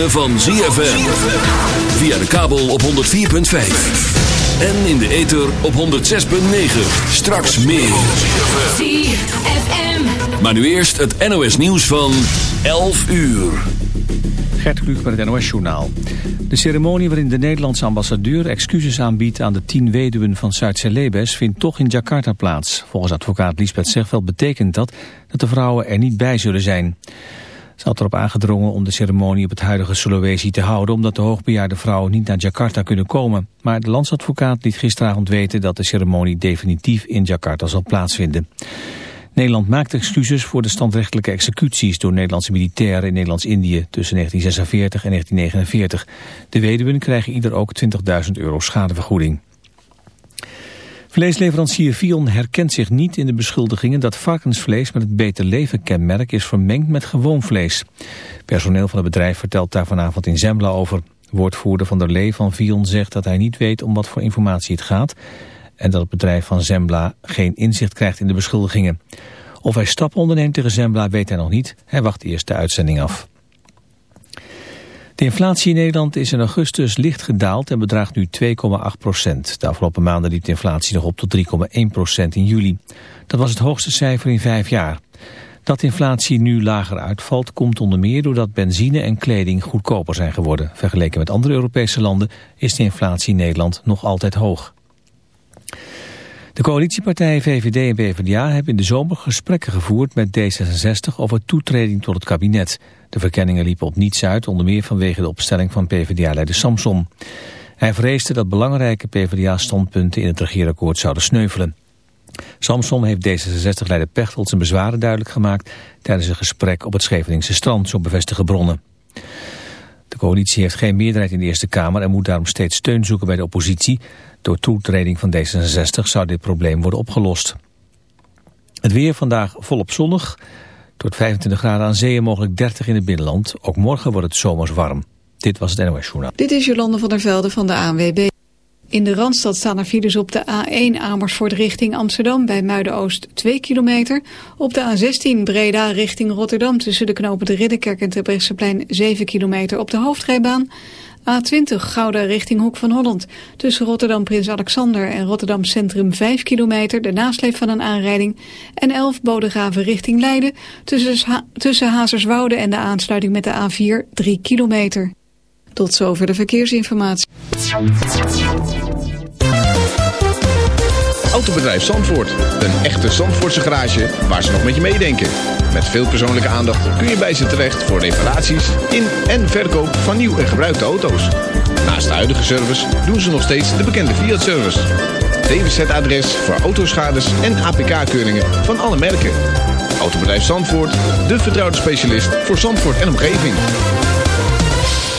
ritme van ZFM. Via de kabel op 104.5. En in de ether op 106.9. Straks meer. ZFM. Maar nu eerst het NOS nieuws van 11 uur. Gert Kluk met het NOS-journaal. De ceremonie waarin de Nederlandse ambassadeur excuses aanbiedt aan de tien weduwen van Zuid-Celebes vindt toch in Jakarta plaats. Volgens advocaat Lisbeth Zegveld betekent dat dat de vrouwen er niet bij zullen zijn. Ze had erop aangedrongen om de ceremonie op het huidige Sulawesi te houden... omdat de hoogbejaarde vrouwen niet naar Jakarta kunnen komen. Maar de landsadvocaat liet gisteravond weten dat de ceremonie definitief in Jakarta zal plaatsvinden. Nederland maakt excuses voor de standrechtelijke executies door Nederlandse militairen in Nederlands-Indië tussen 1946 en 1949. De weduwen krijgen ieder ook 20.000 euro schadevergoeding. Vleesleverancier Vion herkent zich niet in de beschuldigingen dat varkensvlees met het Beter Leven kenmerk is vermengd met gewoon vlees. Personeel van het bedrijf vertelt daar vanavond in Zembla over. Woordvoerder van de Lee van Vion zegt dat hij niet weet om wat voor informatie het gaat en dat het bedrijf van Zembla geen inzicht krijgt in de beschuldigingen. Of hij stappen onderneemt tegen Zembla weet hij nog niet. Hij wacht eerst de uitzending af. De inflatie in Nederland is in augustus licht gedaald en bedraagt nu 2,8 procent. De afgelopen maanden liep de inflatie nog op tot 3,1 procent in juli. Dat was het hoogste cijfer in vijf jaar. Dat inflatie nu lager uitvalt komt onder meer doordat benzine en kleding goedkoper zijn geworden. Vergeleken met andere Europese landen is de inflatie in Nederland nog altijd hoog. De coalitiepartijen VVD en PvdA hebben in de zomer gesprekken gevoerd met D66 over toetreding tot het kabinet. De verkenningen liepen op niets uit, onder meer vanwege de opstelling van PvdA-leider Samson. Hij vreesde dat belangrijke PvdA-standpunten in het regeerakkoord zouden sneuvelen. Samson heeft D66-leider Pechtold zijn bezwaren duidelijk gemaakt tijdens een gesprek op het Scheveningse strand, zo bevestigen bronnen. De coalitie heeft geen meerderheid in de Eerste Kamer en moet daarom steeds steun zoeken bij de oppositie. Door toetreding van D66 zou dit probleem worden opgelost. Het weer vandaag volop zonnig. Tot 25 graden aan zee en mogelijk 30 in het binnenland. Ook morgen wordt het zomers warm. Dit was het NOS Journaal. Dit is Jolande van der Velde van de ANWB. In de Randstad staan er files op de A1 Amersfoort richting Amsterdam bij Muiden-Oost 2 kilometer. Op de A16 Breda richting Rotterdam tussen de knopen de Ridderkerk en Terbrechtseplein 7 kilometer op de hoofdrijbaan. A20 Gouda richting Hoek van Holland. Tussen Rotterdam Prins Alexander en Rotterdam Centrum 5 kilometer, de nasleep van een aanrijding. En 11 Bodegraven richting Leiden, tussen, tussen Hazerswoude en de aansluiting met de A4 3 kilometer. Tot zover de verkeersinformatie. Autobedrijf Zandvoort. Een echte Zandvoortse garage waar ze nog met je meedenken. Met veel persoonlijke aandacht kun je bij ze terecht voor reparaties in en verkoop van nieuw en gebruikte auto's. Naast de huidige service doen ze nog steeds de bekende Fiat-service. DWZ-adres voor autoschades en APK-keuringen van alle merken. Autobedrijf Zandvoort, de vertrouwde specialist voor Zandvoort en omgeving.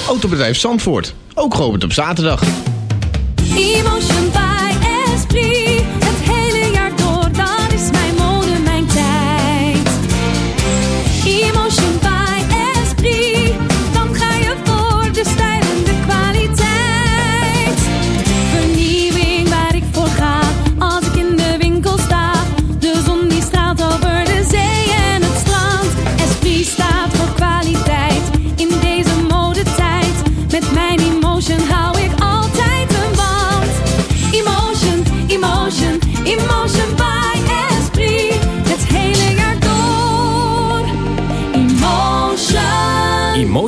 Autobedrijf Zandvoort, ook geopend op zaterdag. Emotion by Esprit.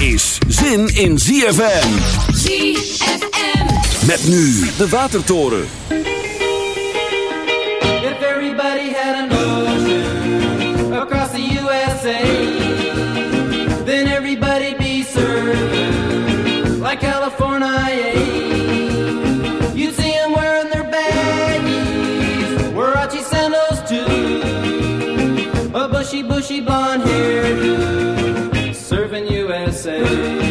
is zin in ZFM. ZFM. Met nu de Watertoren. If everybody had an ocean across the USA, then everybody'd be serving like California. You'd see them wearing their baggies, Warachi sandals too, a bushy, bushy blonde hairdo. you.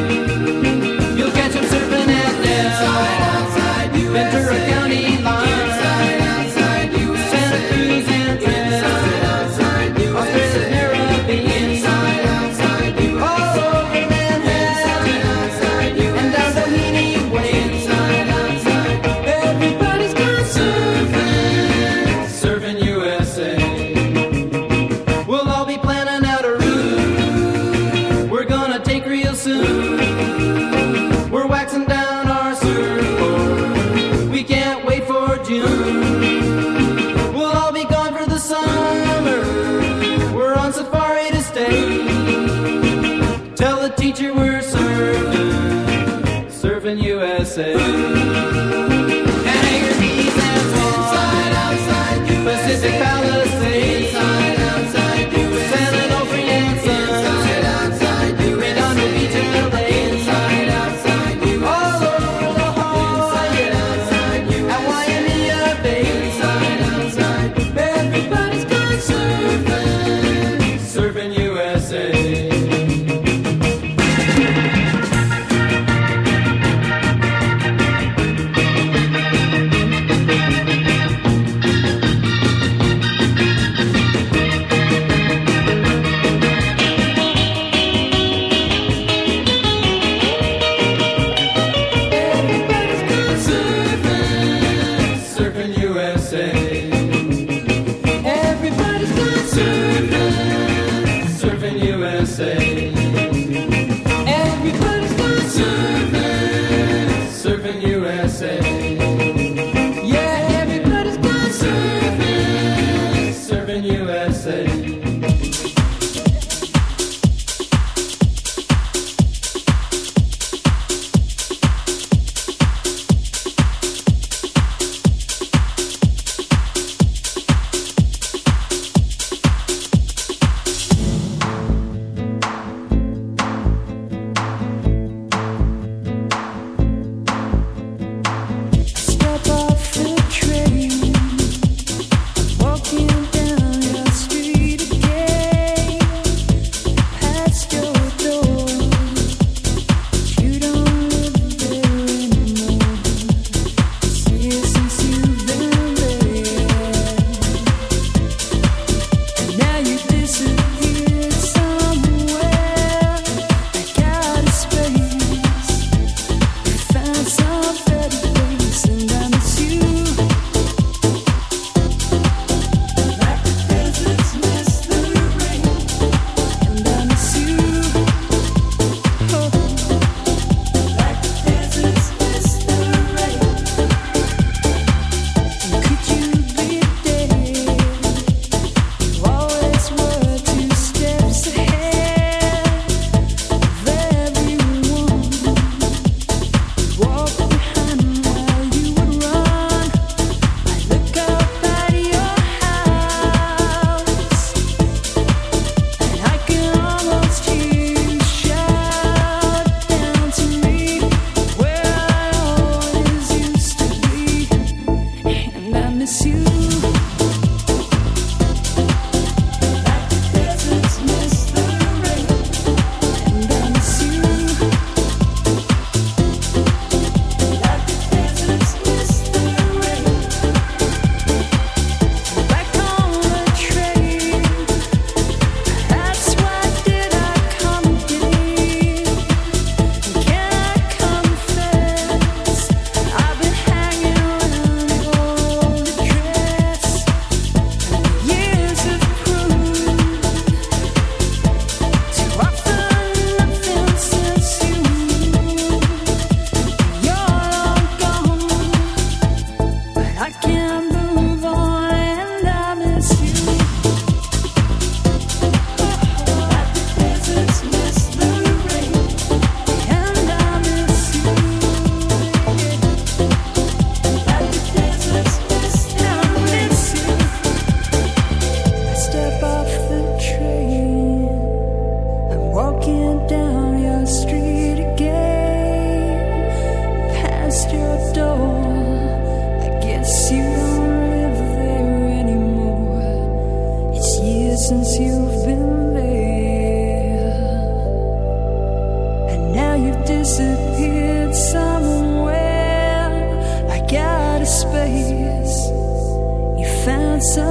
say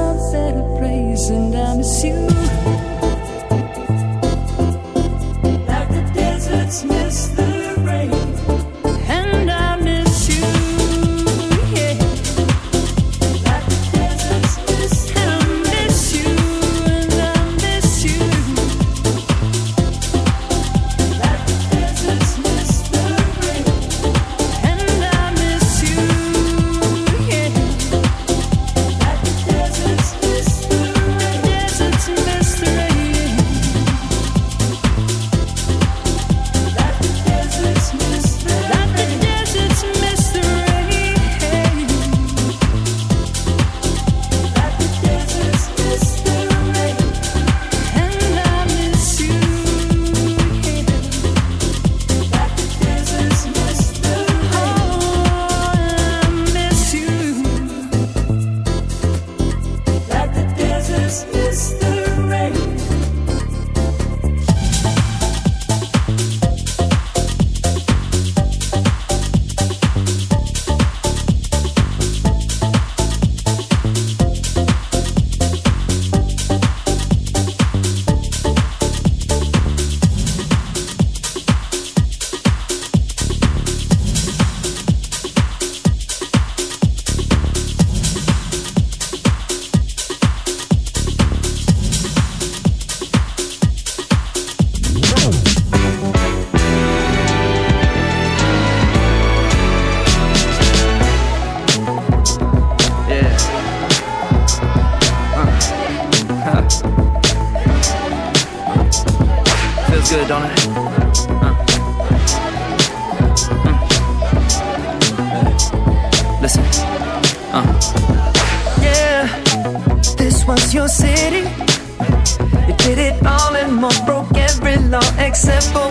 some better place, and I miss you. Like the deserts miss the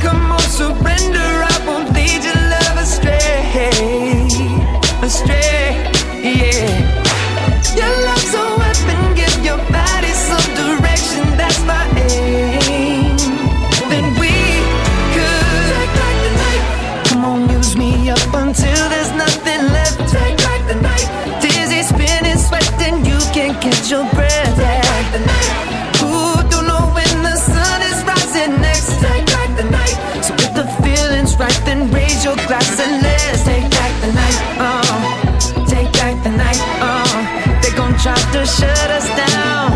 come on, surrender. I won't lead your love astray, astray, yeah. Shut us down,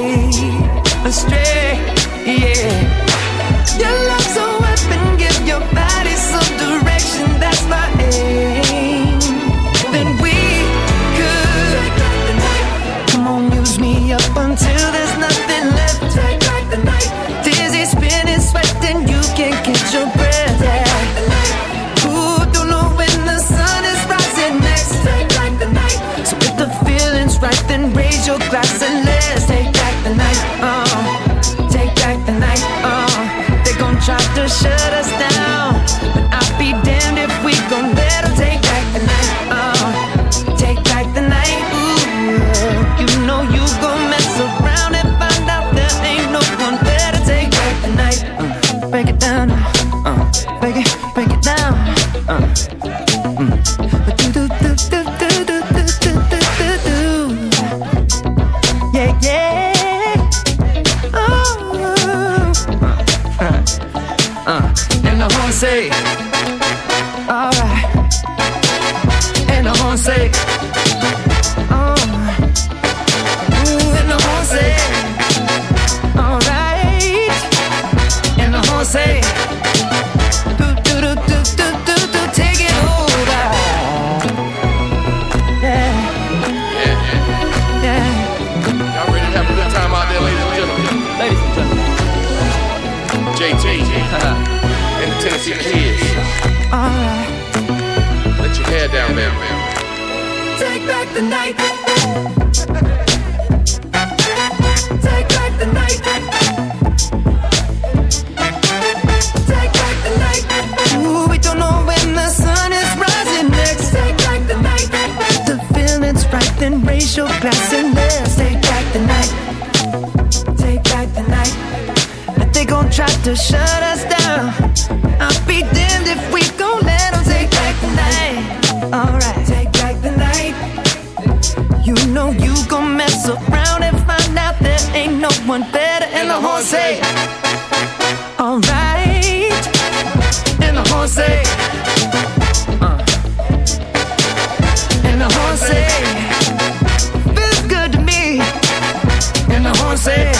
Astray, yeah. Your love's a weapon, give your body some direction. That's my aim. Then we could. Come on, use me up until there's nothing left. Dizzy, spinning, sweating, you can't catch your breath. Yeah. Don't know when the sun is rising next? Take back the night. So if the feeling's right, then raise your glass and let's take Tennessee Kids. Alright. Let your hair down, man. Take back the night. Take back the night. Take back the night. Ooh, we don't know when the sun is rising next. Take back the night. The feeling's right, then your glass and let's take back the night. Take back the night. They gon' try to shut us one better. And the horn say, Alright. And the horn say, uh. And the horn say, Feels good to me. And the horn say,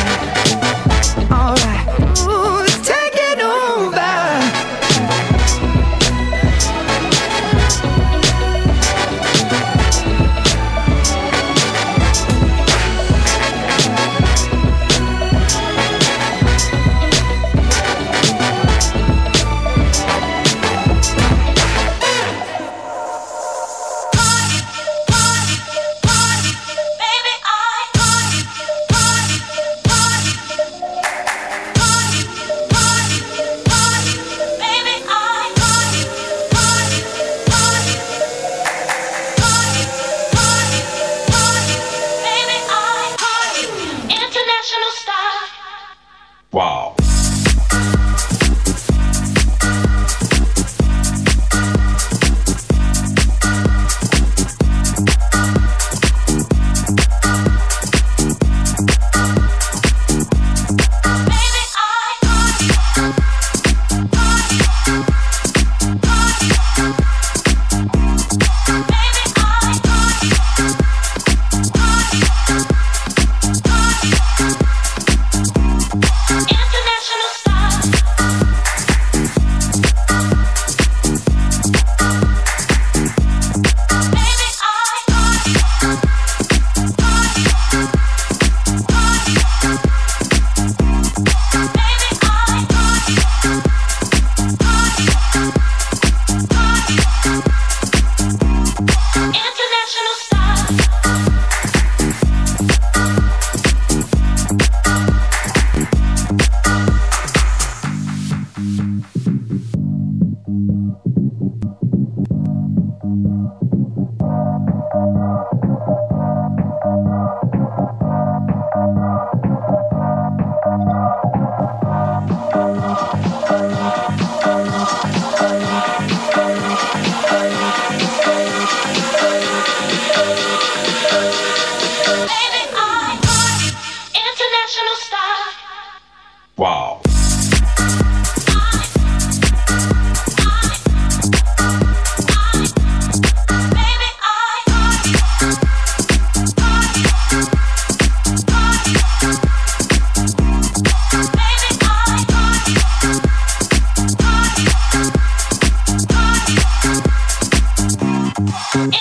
Thank you.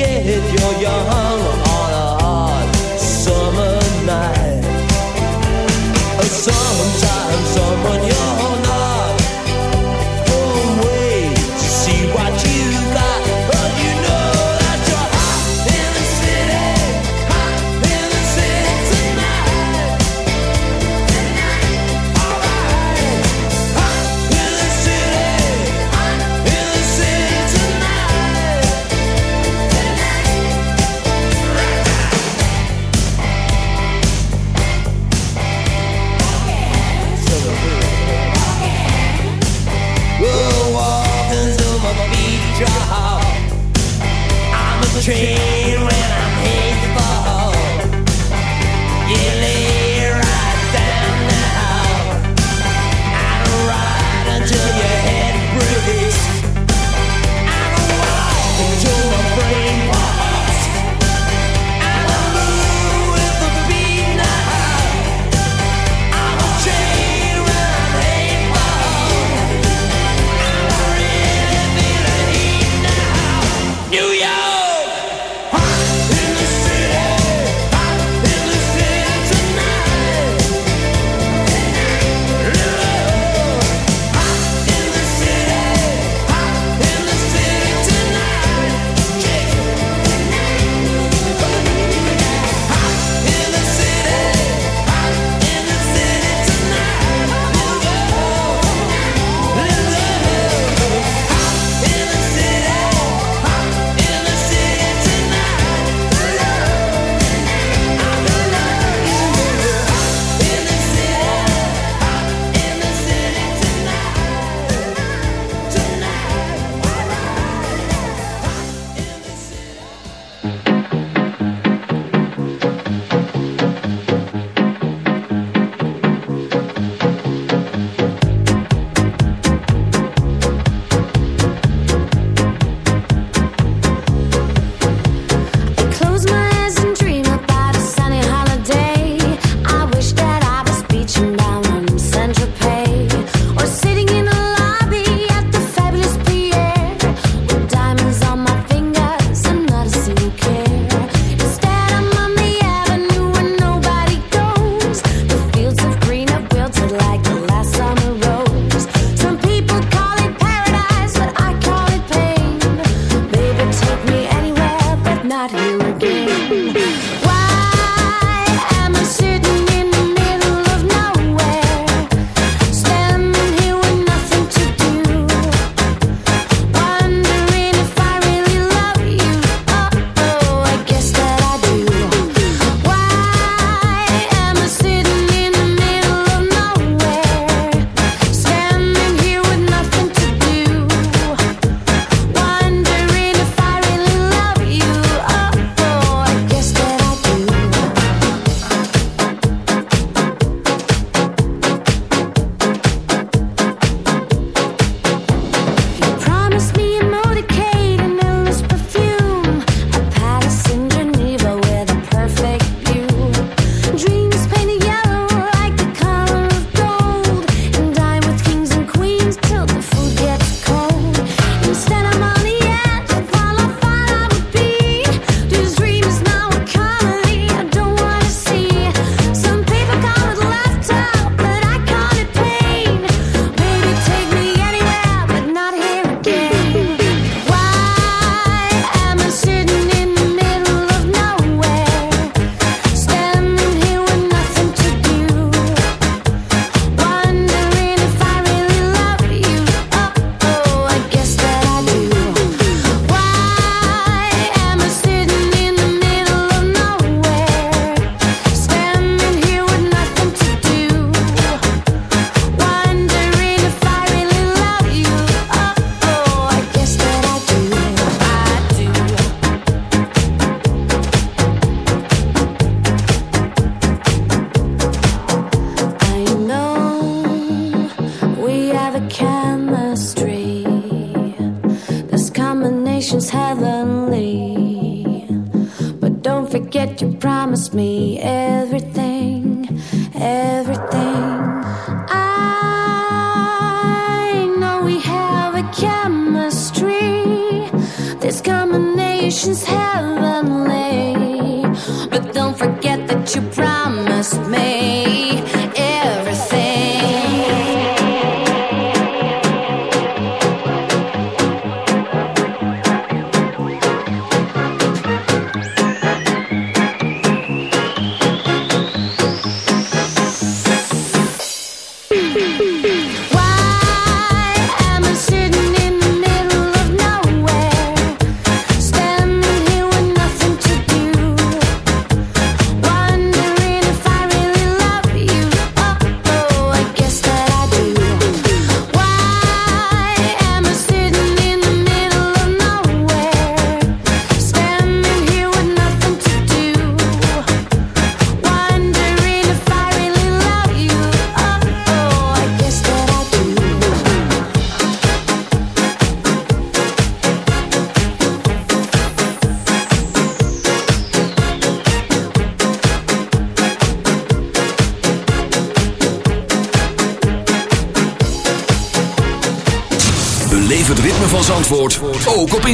get your young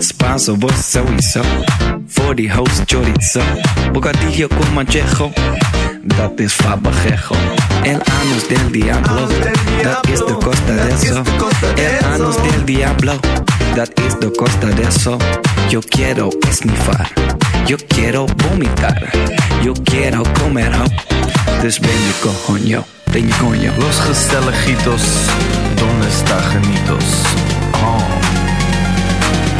Spanso, vos sowieso. Voor die host chorizo. Bocadillo con manchejo. Dat is fabajejo. El anus del diablo. Dat is de costa de eso. El anus del diablo. Dat is de costa de eso. Yo quiero esnifar. Yo quiero vomitar. Yo quiero comer ho. Dus ben je coño. Ben je coño. Los gezelligitos, donde está genitos? Oh.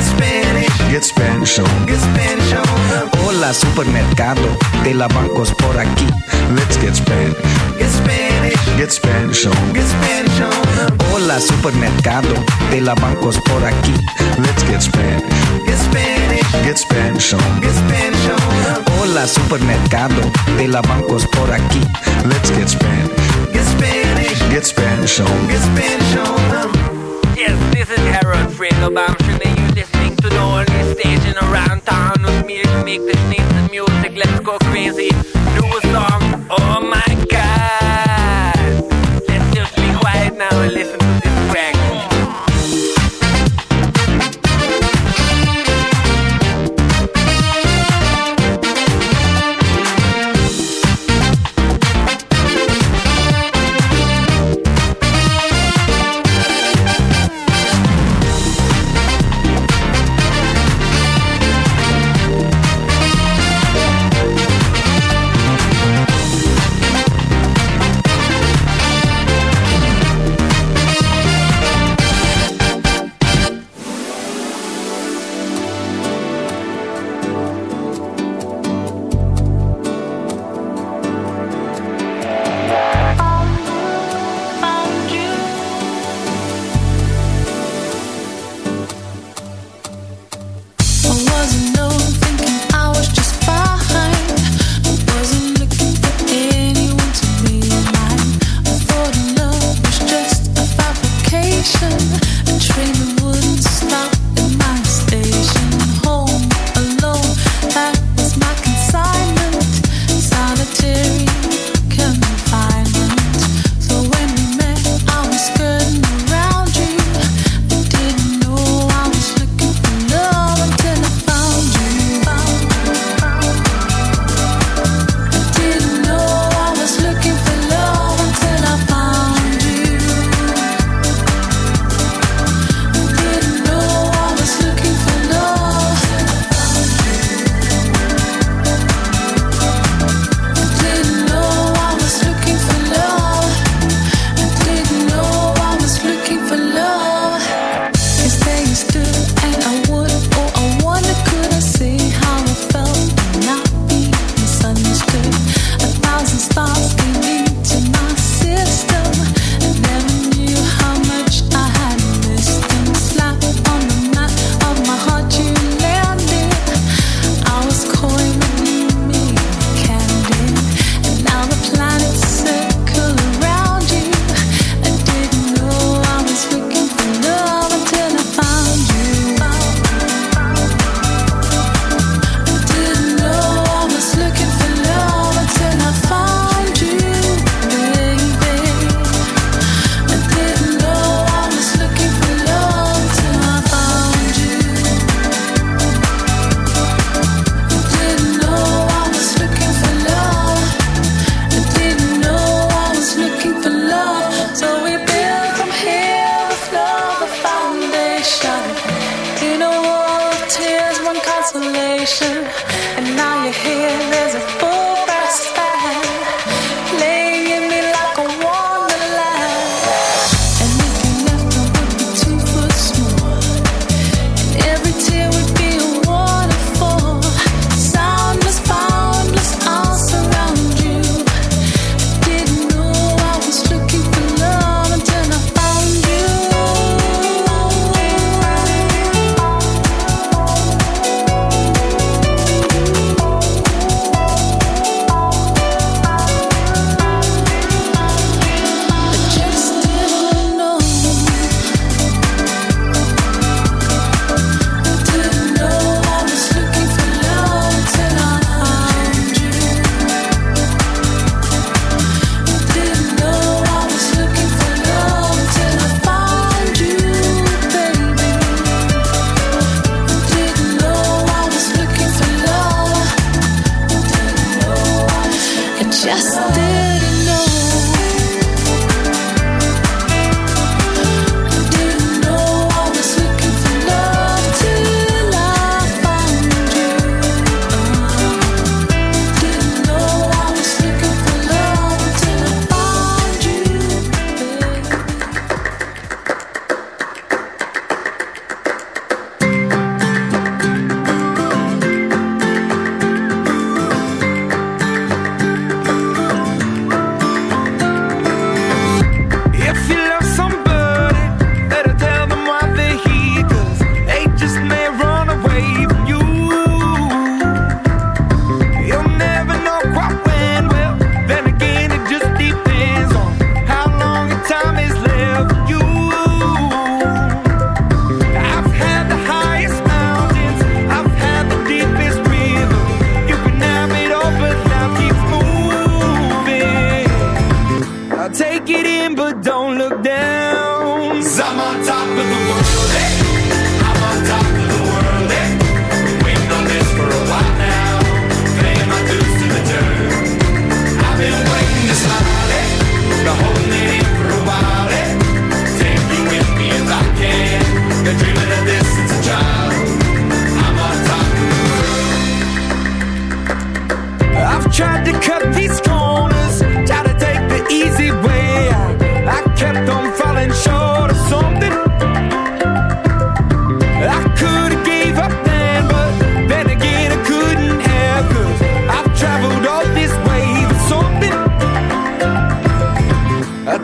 Get Spanish. Get Spanish on. Get Spanish on. Hola, supermercado de la bancos por aquí. Let's get Spanish. Get Spanish. Get Spanish on. Get Spanish on. Hola, supermercado de la bancos por aquí. Let's get Spanish. Get Spanish. Get Spanish on. Get Spanish on. Hola, supermercado de la bancos por aquí. Let's get Spanish. Get Spanish. Get Spanish on. Get Spanish on. Yes, this is Harold Fredo Bamshin and you're listening to the station around town with me to make the sneeze music. Let's go crazy. Do a song. Oh my god. Let's just be quiet now and listen to this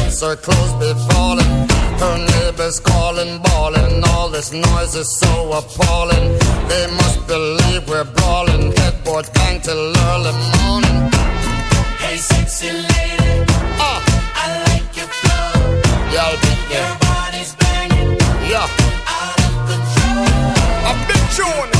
Catch a glimpse, her be falling. Her neighbors calling, bawling. All this noise is so appalling. They must believe we're brawling. Headboards bang till early morning. Hey, sexy lady, Ah, I like your flow. yeah, I'll be Your body's banging, Yeah, out of control. a big tune.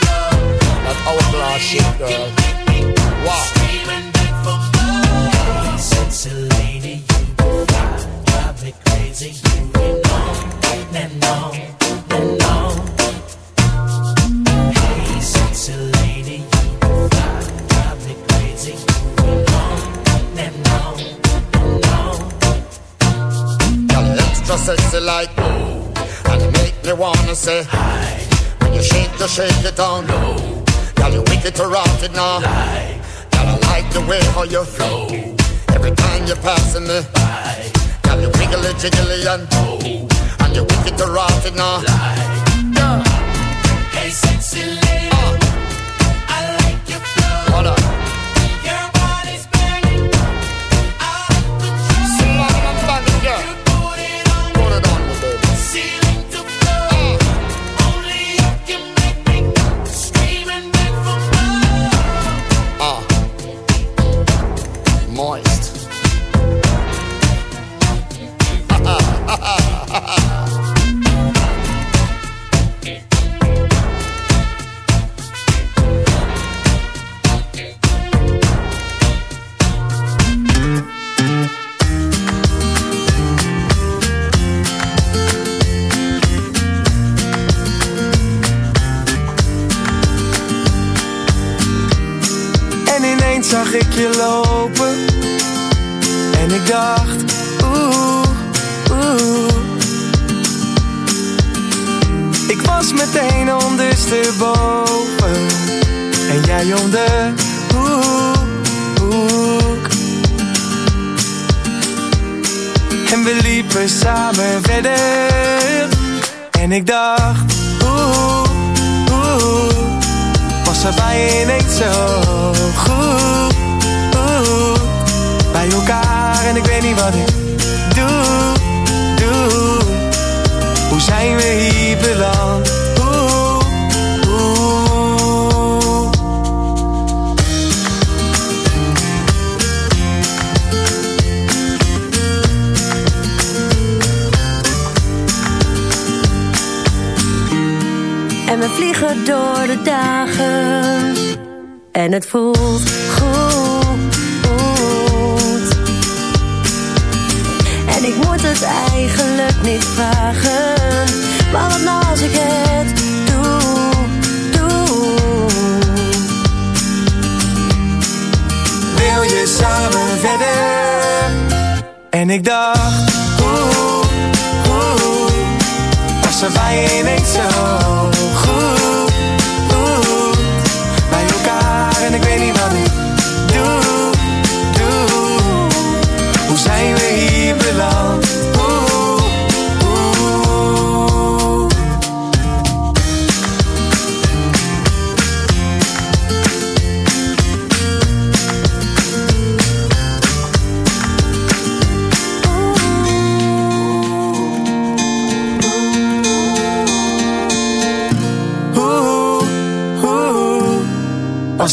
hourglass shape, girl. Wow. Sexy you drive me crazy. You. Hey, you drive me crazy. You belong, and on, and on. Girl, you extra sexy like ooh, and you make me wanna say hi. When you shake, you shake it down low. Girl, you wicked to rock it now. Girl, I like the way how you flow. Every time you're passing me by. Girl, you wiggly jiggly and oh, and you wicked to rock it now. Girl, Hey, sexy lady, uh. I like your flow. what up? En ik dacht, oeh, oeh. Was er bij je zo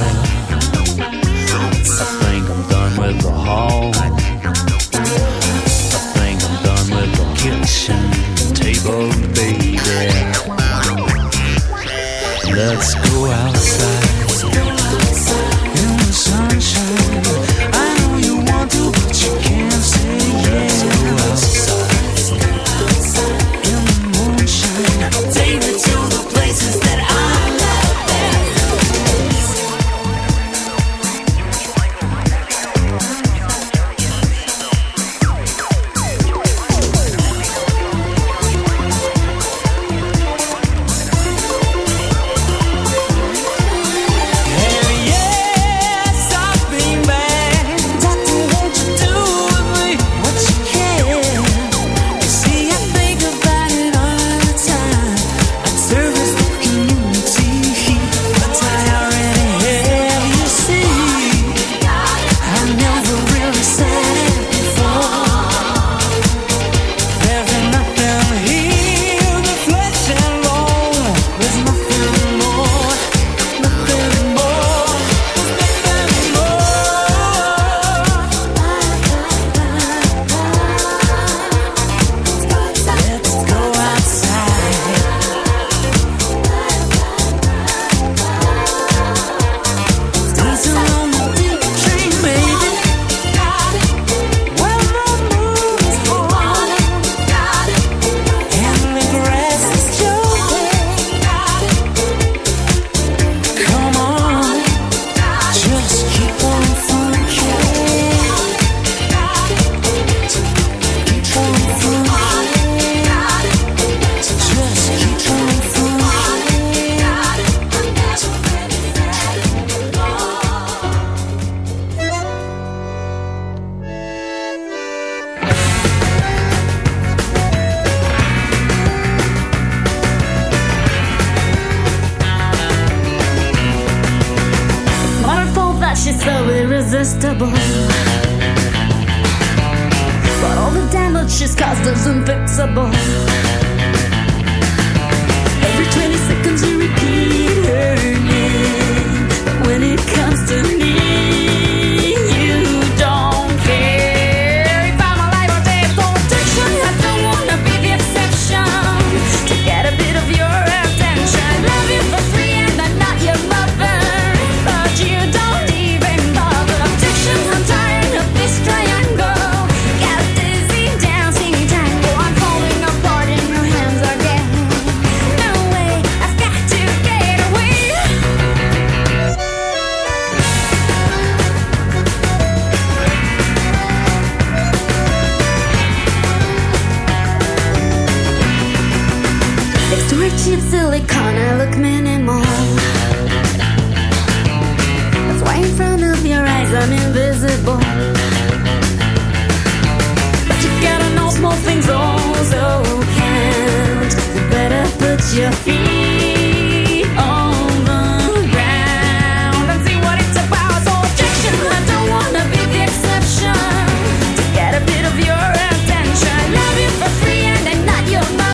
Bye.